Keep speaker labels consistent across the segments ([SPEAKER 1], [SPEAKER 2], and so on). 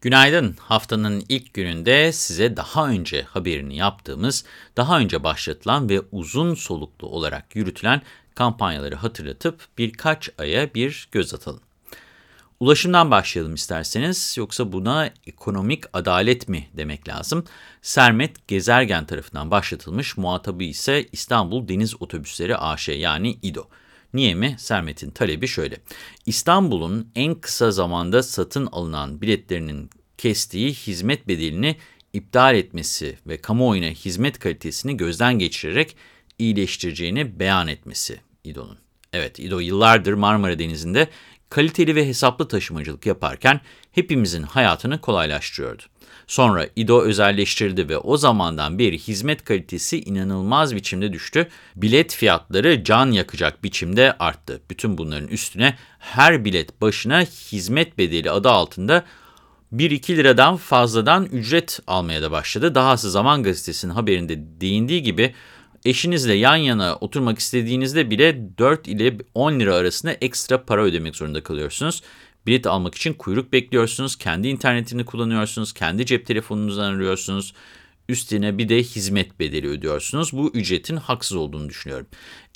[SPEAKER 1] Günaydın. Haftanın ilk gününde size daha önce haberini yaptığımız, daha önce başlatılan ve uzun soluklu olarak yürütülen kampanyaları hatırlatıp birkaç aya bir göz atalım. Ulaşımdan başlayalım isterseniz yoksa buna ekonomik adalet mi demek lazım? Sermet Gezergen tarafından başlatılmış muhatabı ise İstanbul Deniz Otobüsleri AŞ yani İDO. Niye mi? Sermet'in talebi şöyle. İstanbul'un en kısa zamanda satın alınan biletlerinin kestiği hizmet bedelini iptal etmesi ve kamuoyuna hizmet kalitesini gözden geçirerek iyileştireceğini beyan etmesi İDO'nun. Evet, İDO yıllardır Marmara Denizi'nde kaliteli ve hesaplı taşımacılık yaparken hepimizin hayatını kolaylaştırıyordu. Sonra İDO özelleştirildi ve o zamandan beri hizmet kalitesi inanılmaz biçimde düştü. Bilet fiyatları can yakacak biçimde arttı. Bütün bunların üstüne her bilet başına hizmet bedeli adı altında 1-2 liradan fazladan ücret almaya da başladı. Dahası Zaman Gazetesi'nin haberinde değindiği gibi eşinizle yan yana oturmak istediğinizde bile 4 ile 10 lira arasında ekstra para ödemek zorunda kalıyorsunuz. Bilet almak için kuyruk bekliyorsunuz, kendi internetini kullanıyorsunuz, kendi cep telefonunuzdan arıyorsunuz. Üstüne bir de hizmet bedeli ödüyorsunuz. Bu ücretin haksız olduğunu düşünüyorum.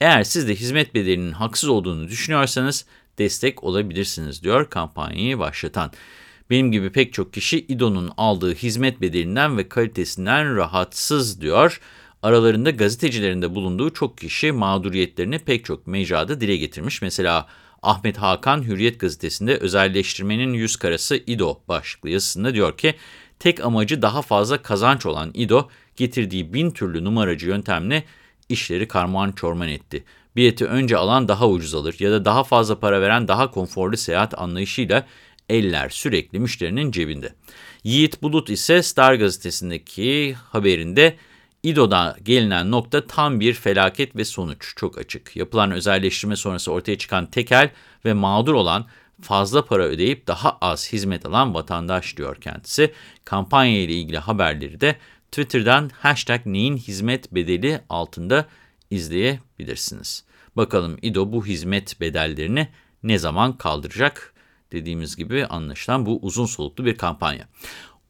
[SPEAKER 1] Eğer siz de hizmet bedelinin haksız olduğunu düşünüyorsanız destek olabilirsiniz diyor kampanyayı başlatan. Benim gibi pek çok kişi İDO'nun aldığı hizmet bedelinden ve kalitesinden rahatsız diyor. Aralarında gazetecilerin de bulunduğu çok kişi mağduriyetlerini pek çok mecrada dile getirmiş. Mesela Ahmet Hakan Hürriyet gazetesinde özelleştirmenin yüz karası İDO başlıklı yazısında diyor ki, tek amacı daha fazla kazanç olan İDO, getirdiği bin türlü numaracı yöntemle işleri karman çorman etti. Bileti önce alan daha ucuz alır ya da daha fazla para veren daha konforlu seyahat anlayışıyla eller sürekli müşterinin cebinde. Yiğit Bulut ise Star gazetesindeki haberinde İDO'da gelinen nokta tam bir felaket ve sonuç çok açık. Yapılan özelleştirme sonrası ortaya çıkan tekel ve mağdur olan fazla para ödeyip daha az hizmet alan vatandaş diyor kendisi. Kampanya ile ilgili haberleri de Twitter'dan hashtag neyin hizmet bedeli altında izleyebilirsiniz. Bakalım İDO bu hizmet bedellerini ne zaman kaldıracak? Dediğimiz gibi anlaşılan bu uzun soluklu bir kampanya.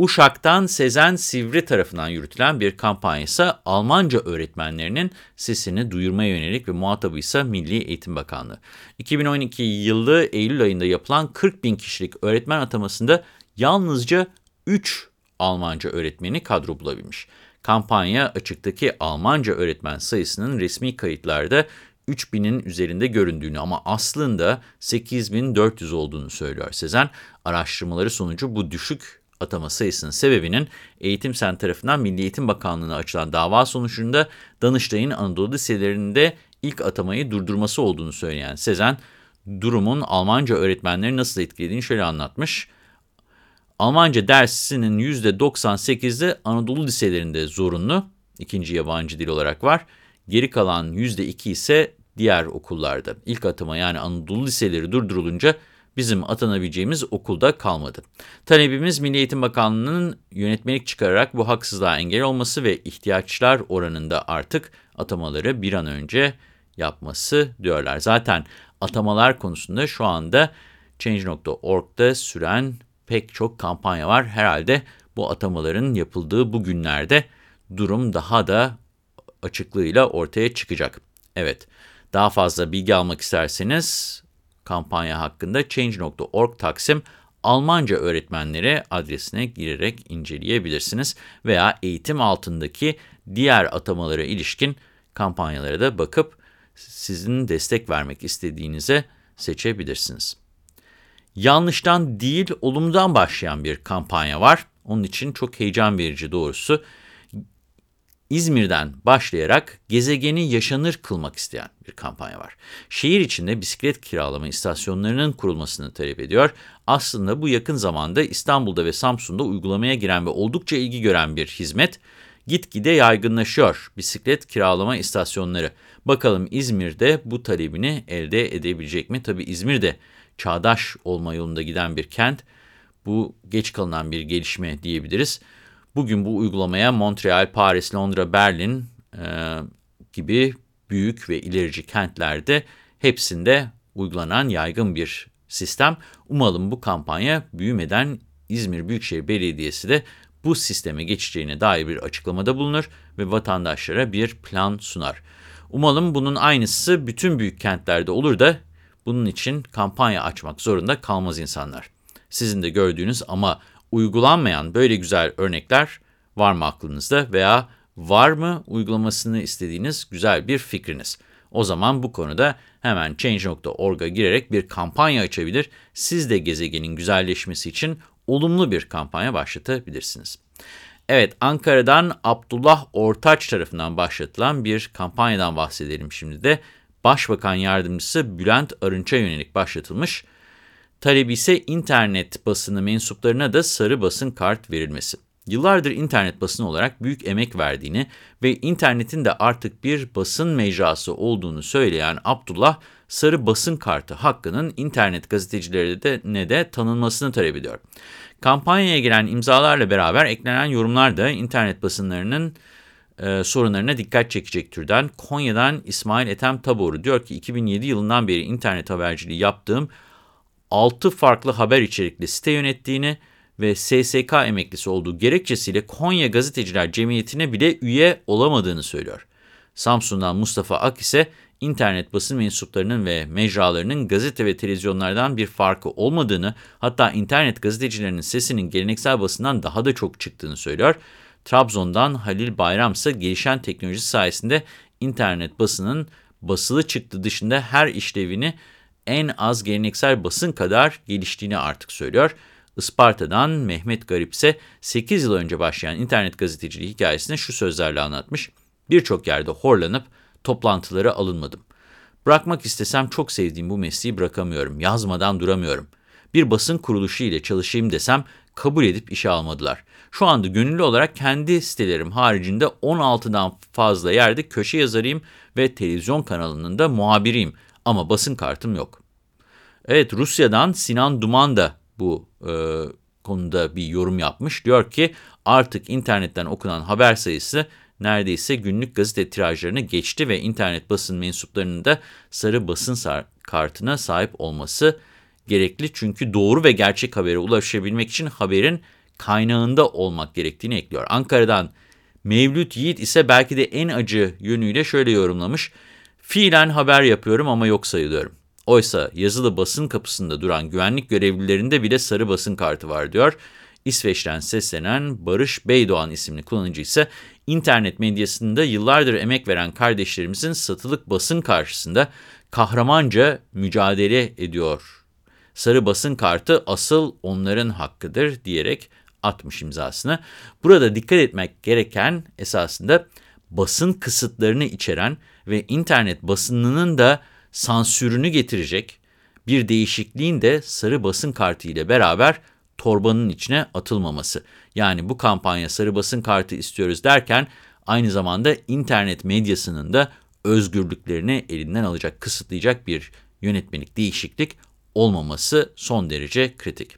[SPEAKER 1] Uşak'tan Sezen Sivri tarafından yürütülen bir kampanya ise Almanca öğretmenlerinin sesini duyurmaya yönelik ve muhatabı ise Milli Eğitim Bakanlığı. 2012 yılı Eylül ayında yapılan 40 bin kişilik öğretmen atamasında yalnızca 3 Almanca öğretmeni kadro bulabilmiş. Kampanya açıktaki Almanca öğretmen sayısının resmi kayıtlarda 3000'in üzerinde göründüğünü ama aslında 8400 olduğunu söylüyor Sezen. Araştırmaları sonucu bu düşük atama sayısının sebebinin Eğitim Sen tarafından Milli Eğitim Bakanlığı'na açılan dava sonucunda Danıştay'ın Anadolu liselerinde ilk atamayı durdurması olduğunu söyleyen Sezen, durumun Almanca öğretmenleri nasıl etkilediğini şöyle anlatmış. Almanca dersinin %98'i Anadolu liselerinde zorunlu, ikinci yabancı dil olarak var. Geri kalan %2 ise diğer okullarda. İlk atama yani Anadolu liseleri durdurulunca bizim atanabileceğimiz okulda kalmadı. Talebimiz Milli Eğitim Bakanlığı'nın yönetmelik çıkararak bu haksızlığa engel olması ve ihtiyaçlar oranında artık atamaları bir an önce yapması diyorlar. Zaten atamalar konusunda şu anda Change.org'da süren pek çok kampanya var. Herhalde bu atamaların yapıldığı bu günlerde durum daha da açıklığıyla ortaya çıkacak. Evet, daha fazla bilgi almak isterseniz kampanya hakkında Change.org Taksim Almanca öğretmenleri adresine girerek inceleyebilirsiniz veya eğitim altındaki diğer atamalara ilişkin kampanyalara da bakıp sizin destek vermek istediğinize seçebilirsiniz. Yanlıştan değil, olumludan başlayan bir kampanya var. Onun için çok heyecan verici doğrusu. İzmir'den başlayarak gezegeni yaşanır kılmak isteyen bir kampanya var. Şehir içinde bisiklet kiralama istasyonlarının kurulmasını talep ediyor. Aslında bu yakın zamanda İstanbul'da ve Samsun'da uygulamaya giren ve oldukça ilgi gören bir hizmet. Gitgide yaygınlaşıyor bisiklet kiralama istasyonları. Bakalım İzmir'de bu talebini elde edebilecek mi? Tabii İzmir'de çağdaş olma yolunda giden bir kent. Bu geç kalınan bir gelişme diyebiliriz. Bugün bu uygulamaya Montreal, Paris, Londra, Berlin e, gibi büyük ve ilerici kentlerde hepsinde uygulanan yaygın bir sistem. Umalım bu kampanya büyümeden İzmir Büyükşehir Belediyesi de bu sisteme geçeceğine dair bir açıklamada bulunur ve vatandaşlara bir plan sunar. Umalım bunun aynısı bütün büyük kentlerde olur da bunun için kampanya açmak zorunda kalmaz insanlar. Sizin de gördüğünüz ama uygulanmayan böyle güzel örnekler var mı aklınızda veya var mı uygulamasını istediğiniz güzel bir fikriniz? O zaman bu konuda hemen Change.org'a girerek bir kampanya açabilir, siz de gezegenin güzelleşmesi için olumlu bir kampanya başlatabilirsiniz. Evet, Ankara'dan Abdullah Ortaç tarafından başlatılan bir kampanyadan bahsedelim şimdi de. Başbakan Yardımcısı Bülent Arınç'a yönelik başlatılmış. Talebi ise internet basını mensuplarına da sarı basın kart verilmesi. Yıllardır internet basını olarak büyük emek verdiğini ve internetin de artık bir basın mecrası olduğunu söyleyen Abdullah, sarı basın kartı hakkının internet gazetecileri de ne de tanınmasını talep ediyor. Kampanyaya giren imzalarla beraber eklenen yorumlar da internet basınlarının e, sorunlarına dikkat çekecek türden. Konya'dan İsmail Ethem Taboru diyor ki 2007 yılından beri internet haberciliği yaptığım 6 farklı haber içerikli site yönettiğini ve SSK emeklisi olduğu gerekçesiyle Konya Gazeteciler Cemiyeti'ne bile üye olamadığını söylüyor. Samsun'dan Mustafa Ak ise internet basın mensuplarının ve mecralarının gazete ve televizyonlardan bir farkı olmadığını, hatta internet gazetecilerinin sesinin geleneksel basından daha da çok çıktığını söylüyor. Trabzon'dan Halil Bayram ise gelişen teknoloji sayesinde internet basının basılı çıktı dışında her işlevini en az geleneksel basın kadar geliştiğini artık söylüyor. Isparta'dan Mehmet Garip ise 8 yıl önce başlayan internet gazeteciliği hikayesini şu sözlerle anlatmış. Birçok yerde horlanıp toplantılara alınmadım. Bırakmak istesem çok sevdiğim bu mesleği bırakamıyorum, yazmadan duramıyorum. Bir basın kuruluşu ile çalışayım desem kabul edip işe almadılar. Şu anda gönüllü olarak kendi sitelerim haricinde 16'dan fazla yerde köşe yazarıyım ve televizyon kanalının da muhabiriyim ama basın kartım yok. Evet Rusya'dan Sinan Duman da bu e, konuda bir yorum yapmış. Diyor ki artık internetten okunan haber sayısı neredeyse günlük gazete tirajlarını geçti ve internet basın mensuplarının da sarı basın kartına sahip olması gerekli. Çünkü doğru ve gerçek habere ulaşabilmek için haberin kaynağında olmak gerektiğini ekliyor. Ankara'dan Mevlüt Yiğit ise belki de en acı yönüyle şöyle yorumlamış. Fiilen haber yapıyorum ama yok sayılıyorum. Oysa yazılı basın kapısında duran güvenlik görevlilerinde bile sarı basın kartı var diyor. İsveç'ten seslenen Barış Beydoğan isimli kullanıcı ise internet medyasında yıllardır emek veren kardeşlerimizin satılık basın karşısında kahramanca mücadele ediyor. Sarı basın kartı asıl onların hakkıdır diyerek atmış imzasını. Burada dikkat etmek gereken esasında basın kısıtlarını içeren ve internet basınının da sansürünü getirecek bir değişikliğin de sarı basın kartı ile beraber torbanın içine atılmaması. Yani bu kampanya sarı basın kartı istiyoruz derken aynı zamanda internet medyasının da özgürlüklerini elinden alacak, kısıtlayacak bir yönetmelik değişiklik olmaması son derece kritik.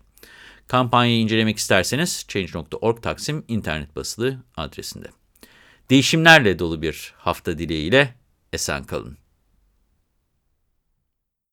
[SPEAKER 1] Kampanyayı incelemek isterseniz change.org Taksim internet basılı adresinde. Değişimlerle dolu bir hafta dileğiyle esen kalın.